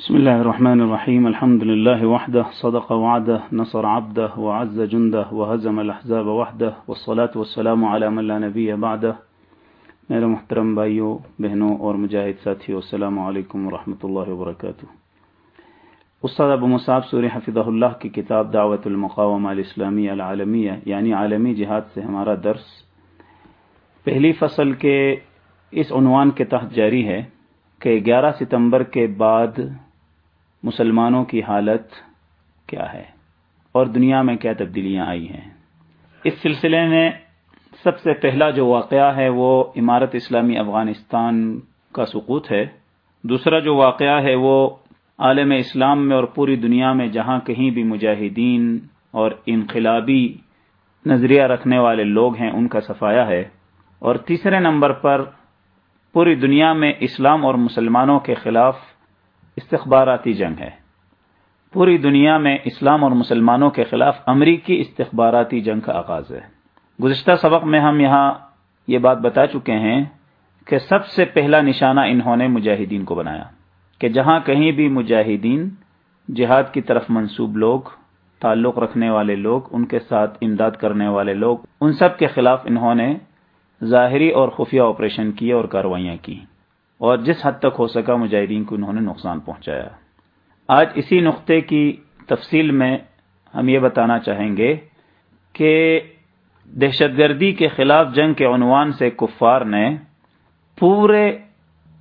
بسم الله الرحمن الرحيم. الحمد لله وحده، صدق وعده، نصر عبده، وعز جنده، وهزم الأحزاب وحده، والصلاة والسلام على من لا نبي بعده. میرے محترم بھائیوں بہنوں اور مجاہد ساتھیوں السلام علیکم ورحمۃ اللہ وبرکاتہ. استاد ابو مصعب سوری حفظہ اللہ کی کتاب دعوت المقام الاسلامی العالمیہ یعنی عالمی جہاد سے ہمارا درس. پہلی فصل کے اس عنوان کے تحت جاری ہے کہ گیارہ ستمبر کے بعد مسلمانوں کی حالت کیا ہے؟ اور دنیا میں کیا تبدیلیاں آئی ہیں؟ اس سلسلے میں سب سے پہلا جو واقعہ ہے وہ عمارت اسلامی افغانستان کا سقوط ہے۔ دوسرا جو واقعہ ہے وہ عالم اسلام میں اور پوری دنیا میں جہاں کہیں بھی مجاہدین اور انقلابی نظریہ رکھنے والے لوگ ہیں، ان کا صفایا ہے۔ اور تیسرے نمبر پر پوری دنیا میں اسلام اور مسلمانوں کے خلاف استخباراتی جنگ ہے۔ پوری دنیا میں اسلام اور مسلمانوں کے خلاف امریکی استخباراتی جنگ کا آغاز ہے۔ گزشتہ سبق میں ہم یہاں یہ بات بتا چکے ہیں کہ سب سے پہلا نشانہ انہوں نے مجاہدین کو بنایا۔ کہ جہاں کہیں بھی مجاہدین جہاد کی طرف منسوب لوگ، تعلق رکھنے والے لوگ، ان کے ساتھ امداد کرنے والے لوگ، ان سب کے خلاف انہوں نے ظاہری اور خفیہ آپریشن کیے اور کاروائیاں کی اور جس حد تک ہو سکا مجاہدین کو انہوں نے نقصان پہنچایا۔ آج اسی نقطے کی تفصیل میں ہم یہ بتانا چاہیں گے کہ دہشت گردی کے خلاف جنگ کے عنوان سے کفار نے پورے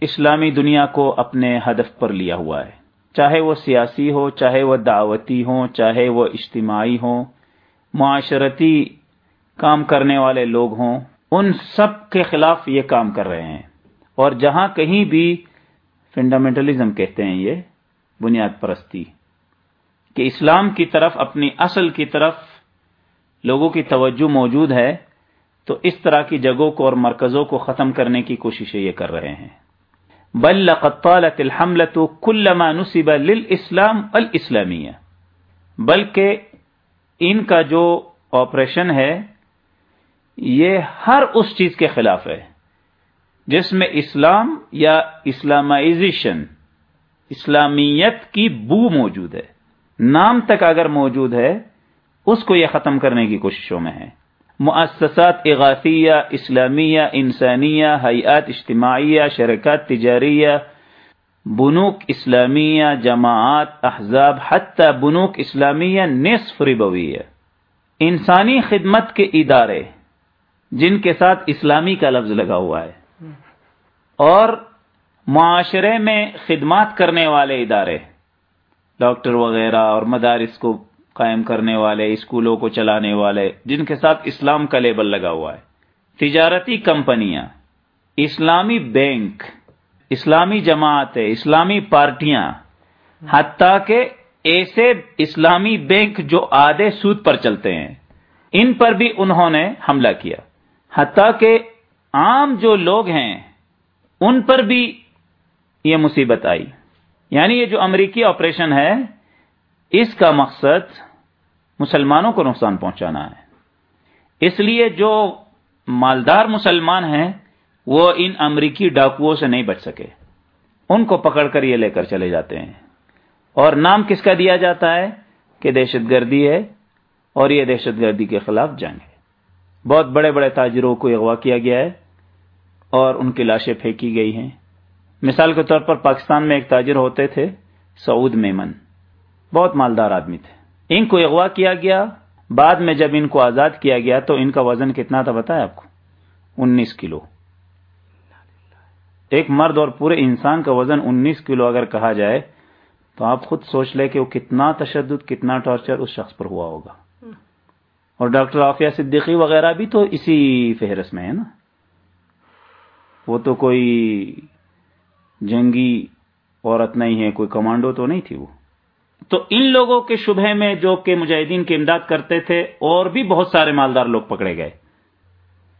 اسلامی دنیا کو اپنے ہدف پر لیا ہوا ہے۔ چاہے وہ سیاسی ہو، چاہے وہ دعوتی ہوں چاہے وہ اجتماعی ہوں معاشرتی کام کرنے والے لوگ ہوں، ان سب کے خلاف یہ کام کر رہے ہیں۔ اور جہاں کہیں بھی فنڈامنٹلزم کہتے ہیں یہ بنیاد پرستی، کہ اسلام کی طرف، اپنی اصل کی طرف لوگوں کی توجہ موجود ہے، تو اس طرح کی جگہوں کو اور مرکزوں کو ختم کرنے کی کوششیں یہ کر رہے ہیں۔ بل لقد طالت الحملة كلما نصب للاسلام الاسلامیہ بلکہ ان کا جو آپریشن ہے، یہ ہر اس چیز کے خلاف ہے۔ جس میں اسلام یا اسلامائزیشن، اسلامیت کی بو موجود ہے۔ نام تک اگر موجود ہے، اس کو یہ ختم کرنے کی کوششوں میں ہے۔ مؤسسات اغاثیہ، اسلامیہ، انسانیہ، حیات اجتماعیہ، شرکات تجاریہ، بنوک اسلامیہ جماعت احزاب، حتی بنوک اسلامیہ نصف ربویہ انسانی خدمت کے ادارے، جن کے ساتھ اسلامی کا لفظ لگا ہوا ہے۔ اور معاشرے میں خدمات کرنے والے ادارے، ڈاکٹر وغیرہ اور مدارس کو قائم کرنے والے، اسکولوں کو چلانے والے، جن کے ساتھ اسلام کا لیبل لگا ہوا ہے۔ تجارتی کمپنیاں، اسلامی بینک، اسلامی جماعتیں اسلامی پارٹیاں، حتیٰ کہ ایسے اسلامی بینک جو آدھے سود پر چلتے ہیں، ان پر بھی انہوں نے حملہ کیا۔ حتیٰ کہ عام جو لوگ ہیں ان پر بھی یہ مصیبت آئی۔ یعنی یہ جو امریکی آپریشن ہے، اس کا مقصد مسلمانوں کو نقصان پہنچانا ہے۔ اس لیے جو مالدار مسلمان ہیں، وہ ان امریکی ڈاکوؤں سے نہیں بچ سکے۔ ان کو پکڑ کر یہ لے کر چلے جاتے ہیں۔ اور نام کس کا دیا جاتا ہے؟ کہ دہشت گردی ہے۔ اور یہ دہشت گردی کے خلاف جنگ ہے۔ بہت بڑے بڑے تاجروں کو اغوا کیا گیا ہے۔ اور ان کی لاشیں پھینکی گئی ہیں۔ مثال کے طور پر پاکستان میں ایک تاجر ہوتے تھے، سعود میمن۔ بہت مالدار آدمی تھے۔ ان کو اغوا کیا گیا، بعد میں جب ان کو آزاد کیا گیا تو ان کا وزن کتنا تھا بتایا آپ کو؟ انیس کلو۔ ایک مرد اور پورے انسان کا وزن انیس کلو اگر کہا جائے تو آپ خود سوچ لیں کہ وہ کتنا تشدد، کتنا ٹارچر اس شخص پر ہوا ہوگا۔ اور ڈاکٹر عافیہ صدیقی وغیرہ بھی تو اسی فہرست میں ہے نا؟ وہ تو کوئی جنگی عورت نہیں ہے، کوئی کمانڈو تو نہیں تھی وہ۔ تو ان لوگوں کے شبہ میں جو کہ مجاہدین کی امداد کرتے تھے، اور بھی بہت سارے مالدار لوگ پکڑے گئے۔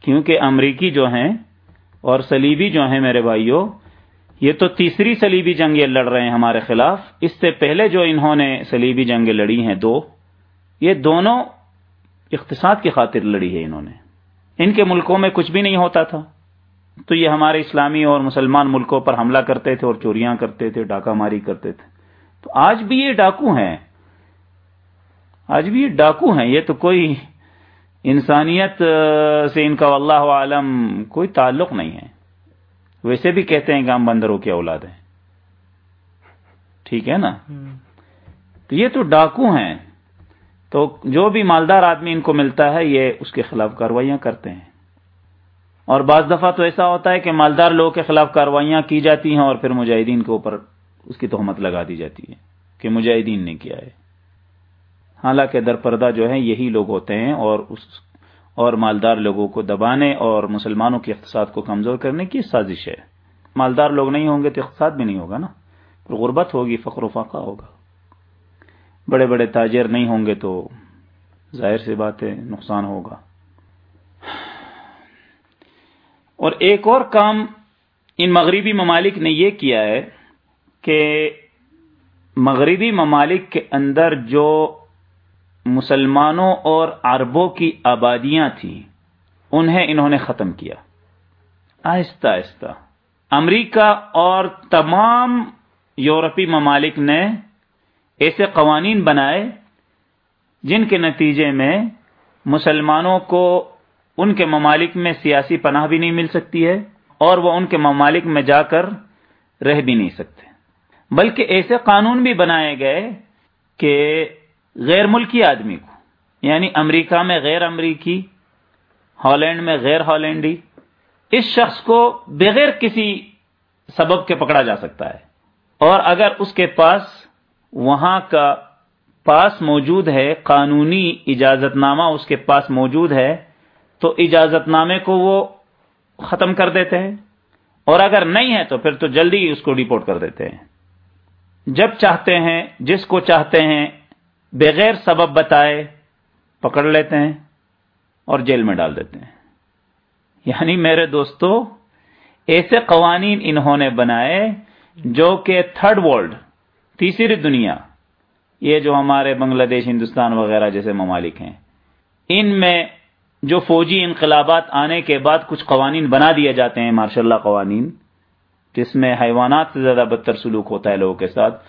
کیونکہ امریکی جو ہیں اور سلیبی جو ہیں میرے بھائیوں یہ تو تیسری سلیبی جنگیں لڑ رہے ہیں ہمارے خلاف۔ اس سے پہلے جو انہوں نے سلیبی جنگیں لڑی ہیں دو، یہ دونوں اقتصاد کی خاطر لڑی ہے انہوں نے۔ ان کے ملکوں میں کچھ بھی نہیں ہوتا تھا۔ تو یہ ہمارے اسلامی اور مسلمان ملکوں پر حملہ کرتے تھے اور چوریاں کرتے تھے ڈاکہ ماری کرتے تھے۔ تو آج بھی یہ ڈاکو ہیں۔ آج بھی یہ ڈاکو ہیں۔ یہ تو کوئی انسانیت سے ان کا اللہ عالم کوئی تعلق نہیں ہے۔ ویسے بھی کہتے ہیں کہ ہم بندروں کی اولاد ہیں۔ ٹھیک ہے نا؟ تو یہ تو ڈاکو ہیں۔ تو جو بھی مالدار آدمی ان کو ملتا ہے یہ اس کے خلاف کاروائیاں کرتے ہیں۔ اور بعض دفعہ تو ایسا ہوتا ہے کہ مالدار لوگوں کے خلاف کاروائیاں کی جاتی ہیں اور پھر مجاہدین کے اوپر اس کی تہمت لگا دی جاتی ہے کہ مجاہدین نے کیا ہے۔ حالانکہ در پردہ جو ہے یہی لوگ ہوتے ہیں اور اس اور مالدار لوگوں کو دبانے اور مسلمانوں کے اقتصاد کو کمزور کرنے کی سازش ہے۔ مالدار لوگ نہیں ہوں گے تو اقتصاد بھی نہیں ہوگا نا۔ غربت ہوگی، فقر و فاقہ ہوگا۔ بڑے بڑے تاجر نہیں ہوں گے تو ظاہر سی بات ہے، نقصان ہوگا۔ اور ایک اور کام ان مغربی ممالک نے یہ کیا ہے کہ مغربی ممالک کے اندر جو مسلمانوں اور عربوں کی آبادیاں تھیں، انہیں انہوں نے ختم کیا۔ آہستہ آہستہ۔ امریکہ اور تمام یورپی ممالک نے ایسے قوانین بنائے جن کے نتیجے میں مسلمانوں کو ان کے ممالک میں سیاسی پناہ بھی نہیں مل سکتی ہے اور وہ ان کے ممالک میں جا کر رہ بھی نہیں سکتے۔ بلکہ ایسے قانون بھی بنائے گئے کہ غیر ملکی آدمی کو یعنی امریکہ میں غیر امریکی، ہالینڈ میں غیر ہالینڈی، اس شخص کو بغیر کسی سبب کے پکڑا جا سکتا ہے۔ اور اگر اس کے پاس، وہاں کا پاس موجود ہے، قانونی اجازت نامہ اس کے پاس موجود ہے تو اجازت نامے کو وہ ختم کر دیتے ہیں۔ اور اگر نہیں ہے تو پھر تو جلدی اس کو ڈپورٹ کر دیتے ہیں۔ جب چاہتے ہیں، جس کو چاہتے ہیں، بغیر سبب بتائے پکڑ لیتے ہیں اور جیل میں ڈال دیتے ہیں۔ یعنی میرے دوستو، ایسے قوانین انہوں نے بنائے جو کہ تھرڈ ورلڈ، تیسری دنیا، یہ جو ہمارے بنگلہ دیش، ہندوستان وغیرہ جیسے ممالک ہیں، ان میں جو فوجی انقلابات آنے کے بعد کچھ قوانین بنا دیے جاتے ہیں ماشاء اللہ قوانین، جس میں حیوانات سے زیادہ بدتر سلوک ہوتا ہے لوگوں کے ساتھ،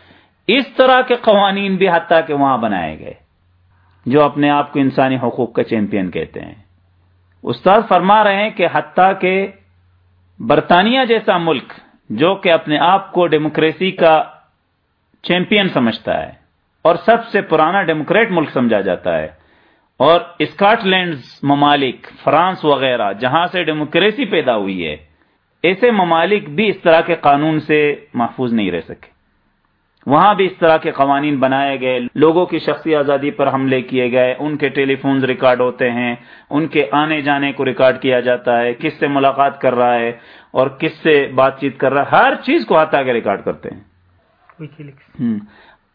اس طرح کے قوانین بھی حتیٰ کہ وہاں بنائے گئے، جو اپنے آپ کو انسانی حقوق کا چیمپئن کہتے ہیں۔ استاد فرما رہے ہیں کہ حتیٰ کہ برطانیہ جیسا ملک، جو کہ اپنے آپ کو ڈیموکریسی کا چیمپئن سمجھتا ہے، اور سب سے پرانا ڈیموکریٹ ملک سمجھا جاتا ہے اور اسکاٹ لینڈ ممالک فرانس وغیرہ جہاں سے ڈیموکریسی پیدا ہوئی ہے ایسے ممالک بھی اس طرح کے قانون سے محفوظ نہیں رہ سکے۔ وہاں بھی اس طرح کے قوانین بنائے گئے لوگوں کی شخصی آزادی پر حملے کیے گئے ان کے ٹیلی فونز ریکارڈ ہوتے ہیں ان کے آنے جانے کو ریکارڈ کیا جاتا ہے کس سے ملاقات کر رہا ہے اور کس سے بات چیت کر رہا ہے ہر چیز کو ہٹا کے ریکارڈ کرتے ہیں۔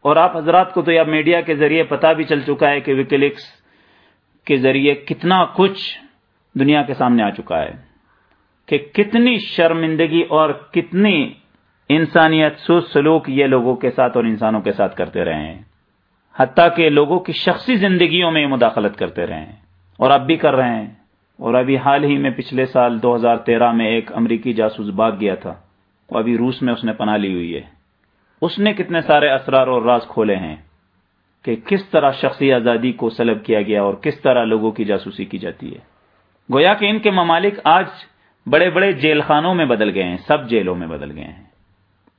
اور آپ حضرات کو تو یا میڈیا کے ذریعے پتا بھی چل چکا ہے کہ وکیلکس کے ذریعے کتنا کچھ دنیا کے سامنے آ چکا ہے کہ کتنی شرمندگی اور کتنی انسانیت سو سلوک یہ لوگوں کے ساتھ اور انسانوں کے ساتھ کرتے رہے ہیں۔ حتیٰ کہ لوگوں کی شخصی زندگیوں میں مداخلت کرتے رہے ہیں۔ اور اب بھی کر رہے ہیں۔ اور ابھی حال ہی میں پچھلے سال دو ہزار تیرہ میں ایک امریکی جاسوس باغ گیا تھا۔ وہ ابھی روس میں اس نے پناہ لی ہوئی ہے۔ اس نے کتنے سارے اسرار اور راز کھولے ہیں۔ کہ کس طرح شخصی آزادی کو سلب کیا گیا اور کس طرح لوگوں کی جاسوسی کی جاتی ہے۔ گویا کہ ان کے ممالک آج بڑے بڑے جیل خانوں میں بدل گئے ہیں، سب جیلوں میں بدل گئے ہیں۔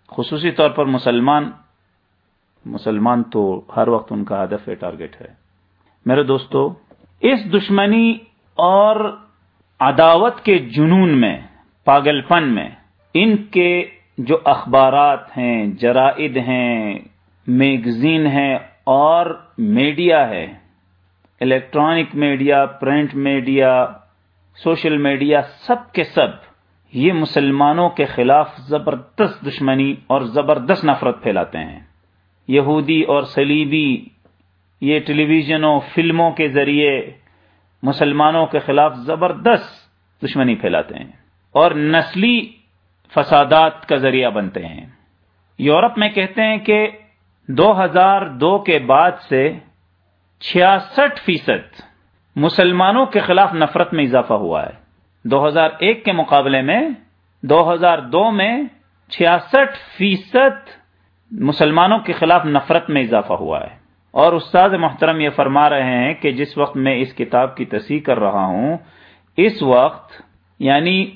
خصوصی طور پر مسلمان مسلمان تو ہر وقت ان کا ہدف ہے ٹارگٹ ہے۔ میرے دوستو، اس دشمنی اور عداوت کے جنون میں پاگل پن میں، ان کے جو اخبارات ہیں، جرائد ہیں، میگزین ہیں اور میڈیا ہے۔ Electronic media, print media, social media, سب کے سب یہ مسلمانوں کے خلاف زبردست دشمنی اور زبردست نفرت پھیلاتے ہیں۔ یہودی اور سلیبی یہ ٹیلی ویژنوں فلموں کے ذریعے مسلمانوں کے خلاف زبردست دشمنی پھیلاتے ہیں اور نسلی فسادات کا ذریعہ بنتے ہیں۔ یورپ میں کہتے ہیں کہ دو ہزار دو کے بعد سے چھیاسٹھ فیصد مسلمانوں کے خلاف نفرت میں اضافہ ہوا ہے۔ دو ہزار ایک کے مقابلے میں دو ہزار دو میں چھیاسٹھ فیصد مسلمانوں کے خلاف نفرت میں اضافہ ہوا ہے۔ اور استاد محترم یہ فرما رہے ہیں کہ جس وقت میں اس کتاب کی تصحیح کر رہا ہوں، اس وقت یعنی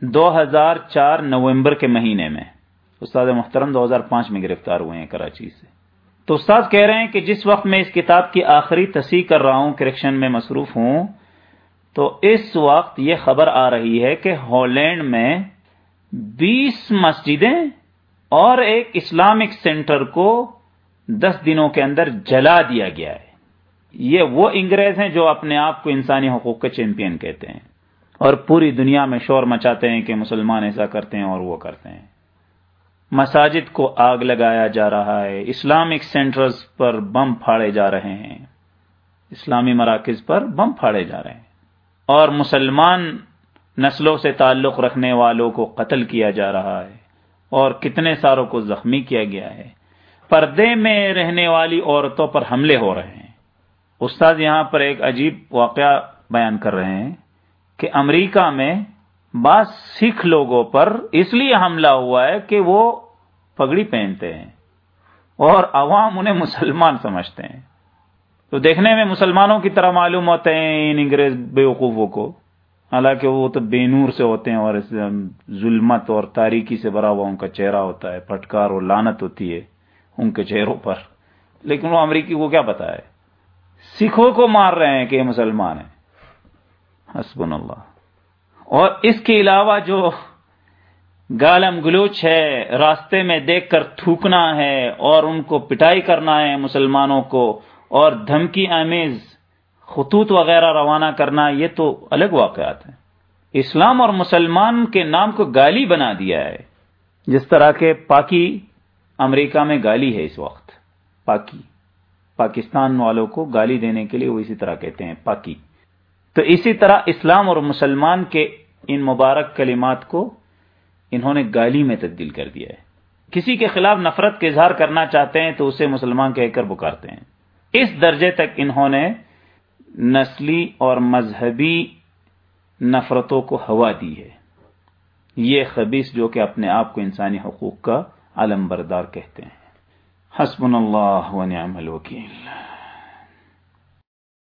دو ہزار چار نومبر کے مہینے میں۔ استاد محترم دو ہزار پانچ میں گرفتار ہوئے ہیں کراچی سے۔ تو استاد کہہ رہے ہیں کہ جس وقت میں اس کتاب کی آخری تصحیح کر رہا ہوں، کریکشن میں مصروف ہوں، تو اس وقت یہ خبر آ رہی ہے کہ ہالینڈ میں بیس مسجدیں اور ایک اسلامک سینٹر کو دس دنوں کے اندر جلا دیا گیا ہے۔ یہ وہ انگریز ہیں جو اپنے آپ کو انسانی حقوق کے چیمپئن کہتے ہیں اور پوری دنیا میں شور مچاتے ہیں کہ مسلمان ایسا کرتے ہیں اور وہ کرتے ہیں۔ مساجد کو آگ لگایا جا رہا ہے۔ اسلامک سینٹرز پر بم پھاڑے جا رہے ہیں۔ اسلامی مراکز پر بم پھاڑے جا رہے ہیں۔ اور مسلمان نسلوں سے تعلق رکھنے والوں کو قتل کیا جا رہا ہے۔ اور کتنے ساروں کو زخمی کیا گیا ہے۔ پردے میں رہنے والی عورتوں پر حملے ہو رہے ہیں۔ استاد یہاں پر ایک عجیب واقعہ بیان کر رہے ہیں کہ امریکہ میں بعض سکھ لوگوں پر اس لیے حملہ ہوا ہے کہ وہ پگڑی پہنتے ہیں اور عوام انہیں مسلمان سمجھتے ہیں۔ تو دیکھنے میں مسلمانوں کی طرح معلوم ہوتے ہیں ان انگریز بیوقوفوں کو۔ حالانکہ وہ تو بے نور سے ہوتے ہیں اور ظلمت اور تاریکی سے بھرا ہوا ان کا چہرہ ہوتا ہے، پھٹکار اور لانت ہوتی ہے ان کے چہروں پر۔ لیکن وہ امریکی کو کیا پتا ہے؟ سکھوں کو مار رہے ہیں کہ یہ مسلمان ہیں۔ حسب اللہ۔ اور اس کے علاوہ جو گالم گلوچ ہے، راستے میں دیکھ کر تھوکنا ہے اور ان کو پٹائی کرنا ہے مسلمانوں کو، اور دھمکی، آمیز، خطوط وغیرہ روانہ کرنا، یہ تو الگ واقعات ہیں۔ اسلام اور مسلمان کے نام کو گالی بنا دیا ہے۔ جس طرح کے پاکی امریکہ میں گالی ہے اس وقت۔ پاکی، پاکستان والوں کو گالی دینے کے لیے وہ اسی طرح کہتے ہیں، پاکی۔ تو اسی طرح اسلام اور مسلمان کے ان مبارک کلمات کو انہوں نے گالی میں تبدیل کر دیا ہے۔ کسی کے خلاف نفرت کا اظہار کرنا چاہتے ہیں تو اسے مسلمان کہہ کر پکارتے ہیں۔ اس درجے تک انہوں نے نسلی اور مذہبی نفرتوں کو ہوا دی ہے۔ یہ خبیص جو کہ اپنے آپ کو انسانی حقوق کا علم بردار کہتے ہیں۔ حسب اللہ ونعم الوکیل۔